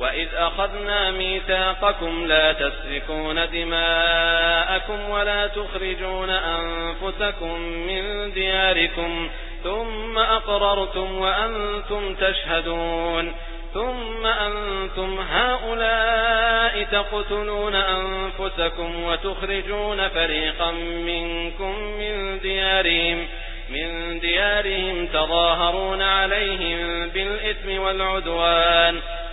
وَإِذْ أَخَذْنَا مِيثَاقَكُمْ لَا تَسْفِكُونَ دِمَاءَكُمْ وَلَا تُخْرِجُونَ أَنفُسَكُم مِّن دِيَارِكُمْ ثُمَّ أَقْرَرْتُمْ وَأَنتُمْ تَشْهَدُونَ ثُمَّ أَنتُمْ هَؤُلَاءِ تَقْتُلُونَ أَنفُسَكُمْ وَتُخْرِجُونَ فَرِيقًا مِّنكُم مِّن دِيَارِهِمْ من ديارهم تظاهرون عليهم بالإثم والعدوان